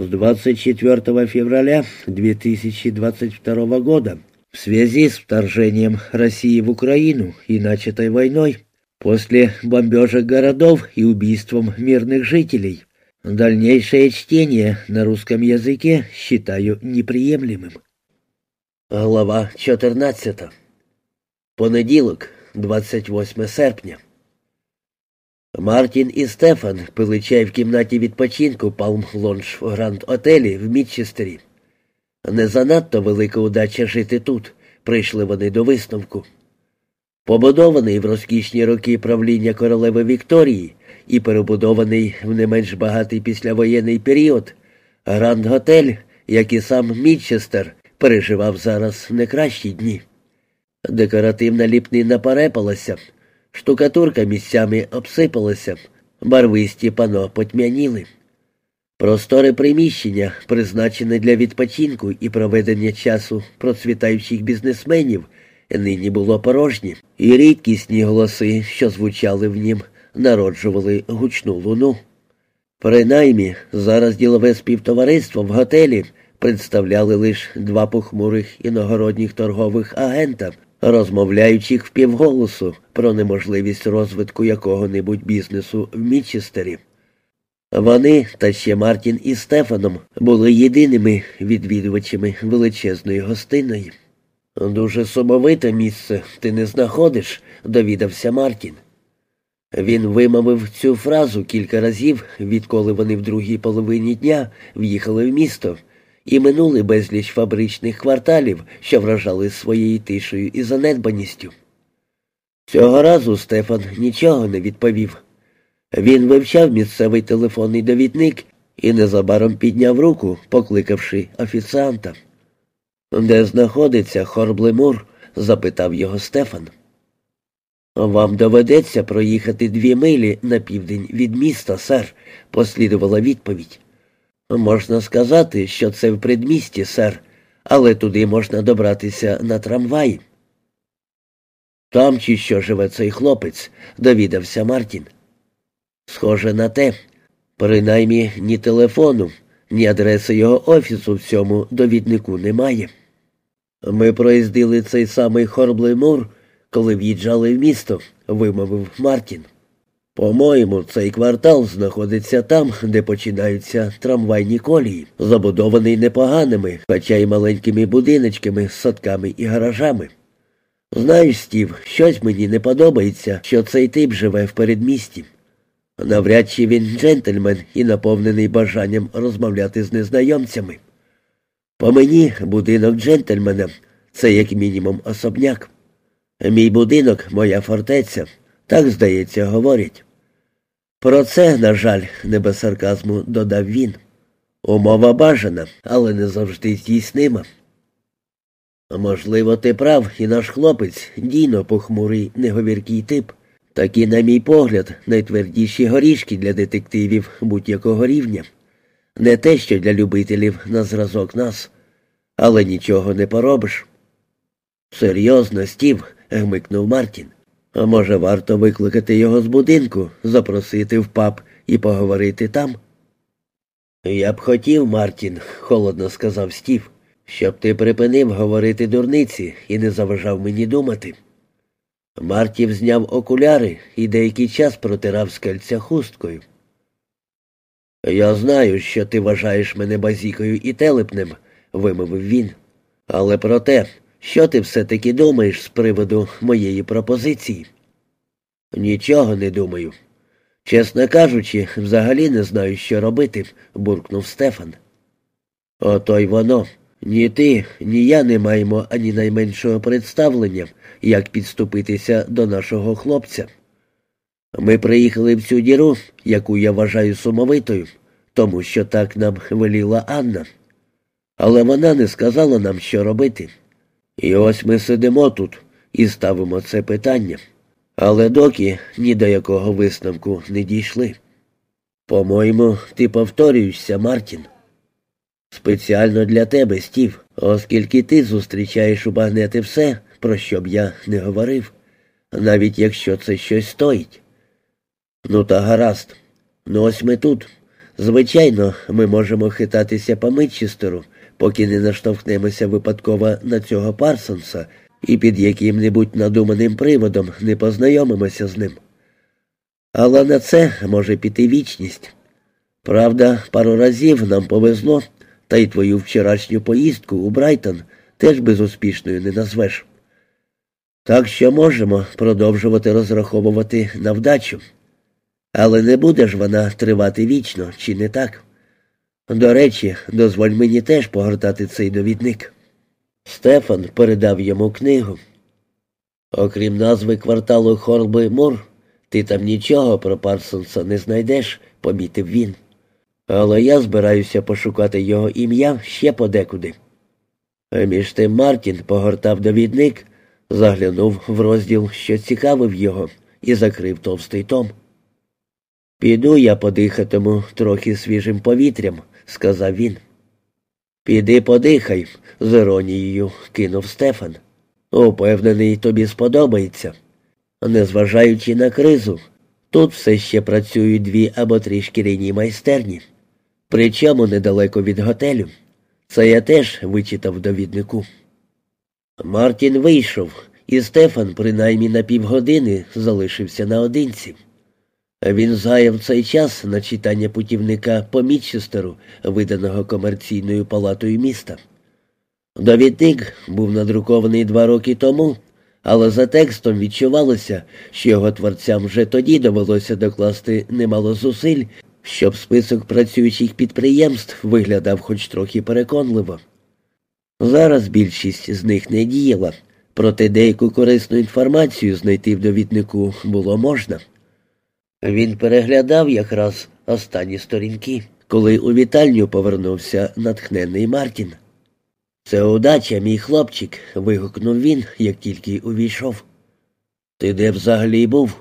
С 24 февраля 2022 года в связи с вторжением России в Украину и начатой войной, после бомбежек городов и убийством мирных жителей, дальнейшее чтение на русском языке считаю неприемлемым. Глава 14. Понеділок, 28 серпня. Мартін і Стефан пили чай в кімнаті відпочинку Палм Лонж в Гранд Отелі в Мітчестері. Не занадто велика удача жити тут, прийшли вони до висновку. Побудований в розкішні роки правління королеви Вікторії і перебудований в не менш багатий післявоєнний період, Гранд Готель, як і сам Мітчестер, переживав зараз не кращі дні. Декоративна ліпнина перепалася, штукатурка місцями обсипалася, барвисті пано потьмяніли. Просторе приміщення, призначене для відпочинку і проведення часу процвітаючих бізнесменів, нині було порожнє, і рідкісні голоси, що звучали в нім, народжували гучну луну. Принаймні, зараз ділове співтовариство в готелі представляли лише два похмурих іногородніх торгових агента, розмовляючих впівголосу про неможливість розвитку якого-небудь бізнесу в Мічестері. Вони та ще Мартін і Стефаном були єдиними відвідувачами величезної гостиної. Дуже сумовите місце ти не знаходиш, довідався Мартін. Він вимовив цю фразу кілька разів, відколи вони в другій половині дня в'їхали в місто і минули безліч фабричних кварталів, що вражали своєю тишею і занедбаністю. Цього разу Стефан нічого не відповів. Він вивчав місцевий телефонний довідник і незабаром підняв руку, покликавши офіціанта. Де знаходиться Хорблемур? запитав його Стефан. Вам доведеться проїхати дві милі на південь від міста, сер, послідувала відповідь. Можна сказати, що це в предмісті, сер, але туди можна добратися на трамваї. Там чи що живе цей хлопець, довідався Мартін. Схоже на те, принаймні ні телефону, ні адреси його офісу в цьому довіднику немає. Ми проїздили цей самий Хорблий Мур, коли в'їжджали в місто, вимовив Мартін. По-моєму, цей квартал знаходиться там, де починаються трамвайні колії, забудований непоганими, хоча й маленькими будиночками, садками і гаражами. Знаєш, Стів, щось мені не подобається, що цей тип живе в передмісті. Навряд чи він джентльмен і наповнений бажанням розмовляти з незнайомцями. По мені будинок джентльмена це як мінімум особняк. Мій будинок моя фортеця, так, здається, говорять. Про це, на жаль, не без сарказму додав він. Умова бажана, але не завжди здійснима. Можливо, ти прав, і наш хлопець дійно похмурий, неговіркий тип. Такі, на мій погляд, найтвердіші горішки для детективів будь-якого рівня. Не те, що для любителів на зразок нас, але нічого не поробиш. Серйозно, Стів, гмикнув Мартін. Може, варто викликати його з будинку, запросити в паб і поговорити там? Я б хотів, Мартін, холодно сказав Стів, щоб ти припинив говорити дурниці і не заважав мені думати. Мартів зняв окуляри і деякий час протирав скельця хусткою. Я знаю, що ти вважаєш мене базікою і телепнем, вимовив він. Але про те, що ти все-таки думаєш з приводу моєї пропозиції? Нічого не думаю. Чесно кажучи, взагалі не знаю, що робити, буркнув Стефан. Ото й воно. Ні ти, ні я не маємо ані найменшого представлення, як підступитися до нашого хлопця. Ми приїхали в цю діру, яку я вважаю сумовитою, тому що так нам веліла Анна. Але вона не сказала нам, що робити. І ось ми сидимо тут і ставимо це питання. Але доки ні до якого висновку не дійшли. По-моєму, ти повторюєшся, Мартін. Спеціально для тебе, Стів, оскільки ти зустрічаєш у багнети все, про що б я не говорив, навіть якщо це щось стоїть. Ну, та гаразд. Ну ось ми тут. Звичайно, ми можемо хитатися по Митчестеру, поки не наштовхнемося випадково на цього Парсонса і під яким-небудь надуманим приводом не познайомимося з ним. Але на це може піти вічність. Правда, пару разів нам повезло, та й твою вчорашню поїздку у Брайтон теж безуспішною не назвеш. Так що можемо продовжувати розраховувати на вдачу. Але не буде ж вона тривати вічно, чи не так? До речі, дозволь мені теж погортати цей довідник. Стефан передав йому книгу. Окрім назви кварталу Хорби Мур, ти там нічого про Парсонса не знайдеш, помітив він. Але я збираюся пошукати його ім'я ще подекуди. Між тим Мартін погортав довідник, заглянув в розділ, що цікавив його, і закрив товстий том. Піду я подихатиму трохи свіжим повітрям, сказав він. Піди подихай, з іронією кинув Стефан. Упевнений, тобі сподобається. Незважаючи на кризу, тут все ще працюють дві або три шкіряні майстерні, причому недалеко від готелю. Це я теж вичитав довіднику. Мартін вийшов, і Стефан, принаймні на півгодини, залишився наодинці. Він згаяв цей час на читання путівника по Мітчестеру, виданого комерційною палатою міста. Довідник був надрукований два роки тому, але за текстом відчувалося, що його творцям вже тоді довелося докласти немало зусиль, щоб список працюючих підприємств виглядав хоч трохи переконливо. Зараз більшість з них не діяла, проте деяку корисну інформацію знайти в довіднику було можна. Він переглядав якраз останні сторінки, коли у вітальню повернувся натхнений Мартін. Це удача, мій хлопчик, вигукнув він, як тільки увійшов. Ти де взагалі був?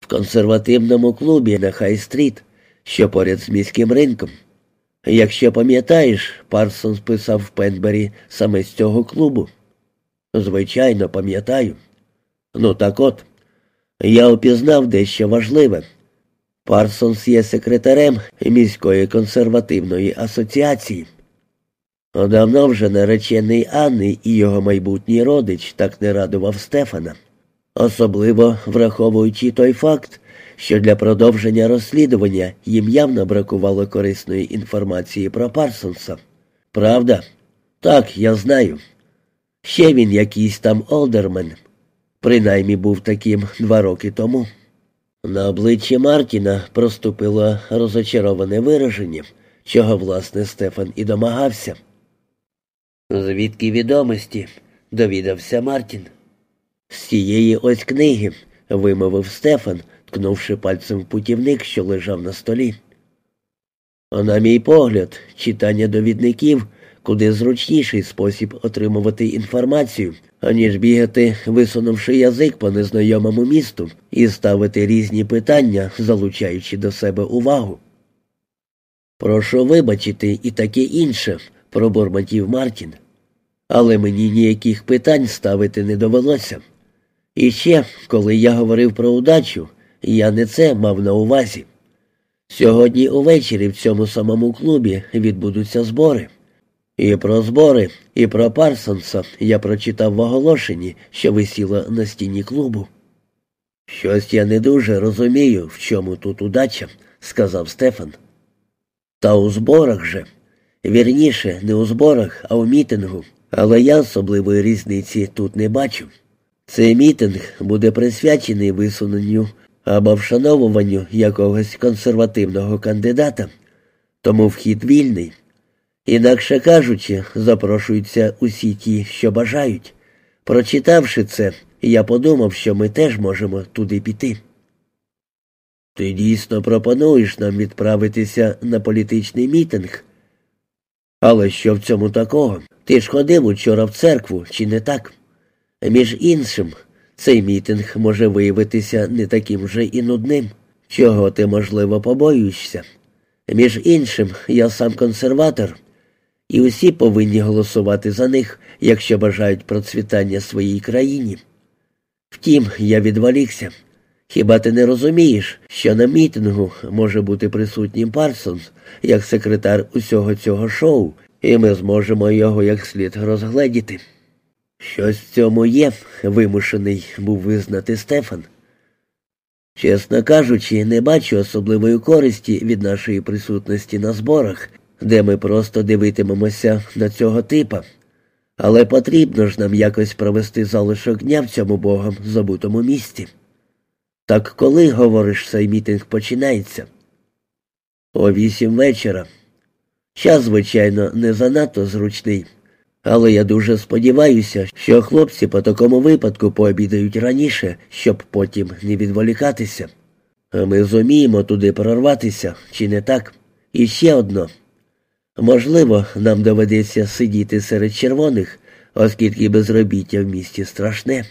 В консервативному клубі на Хай-стріт, що поряд з міським ринком. Якщо пам'ятаєш, Парсон списав в Пенбері саме з цього клубу. Звичайно, пам'ятаю. Ну так от. Я опізнав дещо важливе. Парсонс є секретарем міської консервативної асоціації. Давно вже наречений Анни і його майбутній родич так не радував Стефана, особливо враховуючи той факт, що для продовження розслідування їм явно бракувало корисної інформації про Парсонса. Правда? Так, я знаю. Ще він якийсь там Олдермен. Принаймні був таким два роки тому. На обличчі Мартіна проступило розочароване вираження, чого, власне, Стефан і домагався. Звідки відомості? довідався Мартін. З цієї ось книги, вимовив Стефан, ткнувши пальцем в путівник, що лежав на столі. На мій погляд, читання довідників куди зручніший спосіб отримувати інформацію, аніж бігати, висунувши язик по незнайомому місту і ставити різні питання, залучаючи до себе увагу. Прошу вибачити і таке інше, пробурмотів Мартін. Але мені ніяких питань ставити не довелося. І ще, коли я говорив про удачу, я не це мав на увазі. Сьогодні увечері в цьому самому клубі відбудуться збори. І про збори, і про Парсонса я прочитав в оголошенні, що висіло на стіні клубу. Щось я не дуже розумію, в чому тут удача, сказав Стефан. Та у зборах же. Вірніше, не у зборах, а у мітингу. Але я особливої різниці тут не бачу. Цей мітинг буде присвячений висуненню або вшановуванню якогось консервативного кандидата, тому вхід вільний. Інакше кажучи, запрошуються усі ті, що бажають. Прочитавши це, я подумав, що ми теж можемо туди піти. Ти дійсно пропонуєш нам відправитися на політичний мітинг. Але що в цьому такого? Ти ж ходив учора в церкву, чи не так? Між іншим, цей мітинг може виявитися не таким вже і нудним, чого ти, можливо, побоюєшся. Між іншим, я сам консерватор і усі повинні голосувати за них, якщо бажають процвітання своїй країні. Втім, я відволікся. Хіба ти не розумієш, що на мітингу може бути присутнім Парсонс як секретар усього цього шоу, і ми зможемо його як слід розгледіти? Щось в цьому є, вимушений був визнати Стефан. Чесно кажучи, не бачу особливої користі від нашої присутності на зборах, де ми просто дивитимемося на цього типа. Але потрібно ж нам якось провести залишок дня в цьому богом забутому місті. Так коли, говориш, цей мітинг починається? О вісім вечора. Час, звичайно, не занадто зручний, але я дуже сподіваюся, що хлопці по такому випадку пообідають раніше, щоб потім не відволікатися. Ми зуміємо туди прорватися, чи не так? І ще одно. Можливо, нам доведеться сидіти серед червоних, оскільки безробіття в місті страшне.